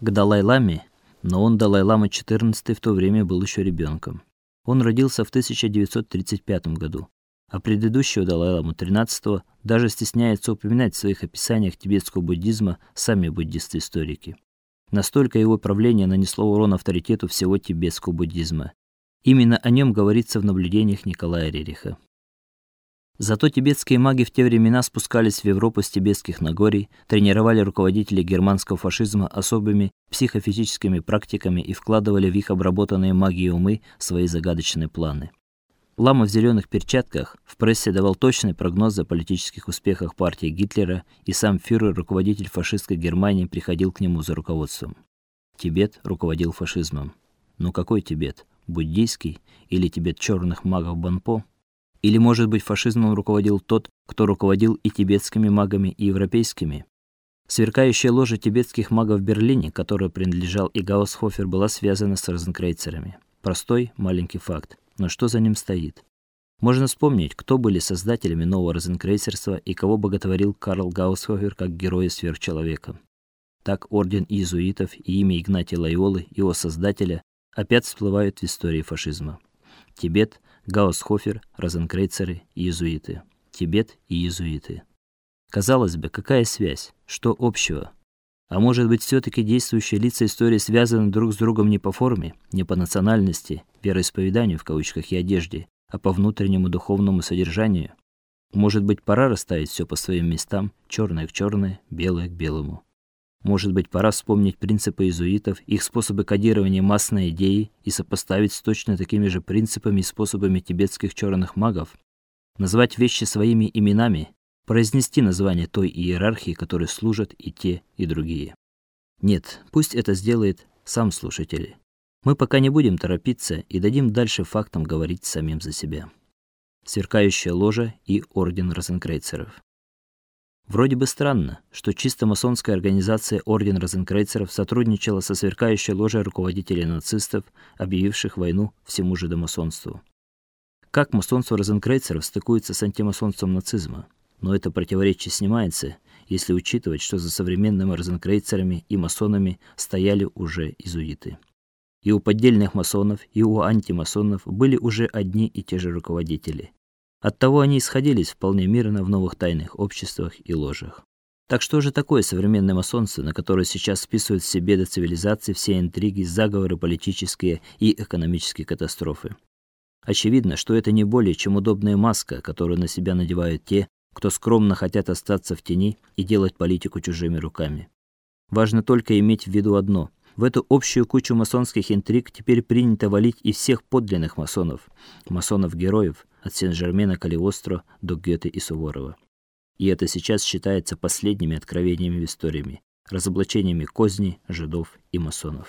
к Далай-ламе, но он Далай-лама XIV в то время был еще ребенком. Он родился в 1935 году, а предыдущего Далай-ламу XIII даже стесняется упоминать в своих описаниях тибетского буддизма сами буддисты-историки. Настолько его правление нанесло урон авторитету всего тибетского буддизма. Именно о нем говорится в наблюдениях Николая Рериха. Зато тибетские маги в те времена спускались в Европу с тибетских Нагорий, тренировали руководителей германского фашизма особыми психофизическими практиками и вкладывали в их обработанные магией умы свои загадочные планы. Лама в зеленых перчатках в прессе давал точный прогноз о политических успехах партии Гитлера, и сам фюрер, руководитель фашистской Германии, приходил к нему за руководством. Тибет руководил фашизмом. Но какой Тибет? Буддийский или Тибет черных магов Банпо? Или, может быть, фашизмом руководил тот, кто руководил и тибетскими магами, и европейскими? Сверкающая ложа тибетских магов в Берлине, которой принадлежал и Гаусхофер, была связана с розенкрейцерами. Простой маленький факт, но что за ним стоит? Можно вспомнить, кто были создателями нового розенкрейцерства и кого боготворил Карл Гаусхофер как героя сверхчеловека. Так орден иезуитов и имя Игнатия Лойолы, его создателя, опять всплывают в истории фашизма. Тибет, Гаусхофер, розенкрейцеры, иезуиты. Тибет и иезуиты. Казалось бы, какая связь? Что общего? А может быть, все таки действующие лица истории связаны друг с другом не по форме, не по национальности, вероисповеданию в кавычках и одежде, а по внутреннему духовному содержанию? Может быть, пора расставить все по своим местам, черное к черное, белое к белому. Может быть, пора вспомнить принципы иезуитов, их способы кодирования массной идеи и сопоставить с точно такими же принципами и способами тибетских черных магов, назвать вещи своими именами, произнести название той иерархии, которой служат и те, и другие. Нет, пусть это сделает сам слушатель. Мы пока не будем торопиться и дадим дальше фактам говорить самим за себя. Сверкающая ложа и орден розенкрейцеров. Вроде бы странно, что чисто масонская организация Орден Розенкрейцеров сотрудничала со сверкающей ложей руководителей нацистов, объявивших войну всему жидомасонству. Как масонство Розенкрейцеров стыкуется с антимасонством нацизма? Но это противоречие снимается, если учитывать, что за современными розенкрейцерами и масонами стояли уже иезуиты. И у поддельных масонов, и у антимасонов были уже одни и те же руководители. Оттого они исходились вполне мирно в новых тайных обществах и ложах. Так что же такое современное масонство, на которое сейчас списывают все беды цивилизации, все интриги, заговоры политические и экономические катастрофы? Очевидно, что это не более чем удобная маска, которую на себя надевают те, кто скромно хотят остаться в тени и делать политику чужими руками. Важно только иметь в виду одно: в эту общую кучу масонских интриг теперь принято валить и всех подлинных масонов, масонов-героев, от Сен-Жермена Калиостро до Гёте и Суворова. И это сейчас считается последними откровениями в истории, разоблачениями козней жидов и масонов.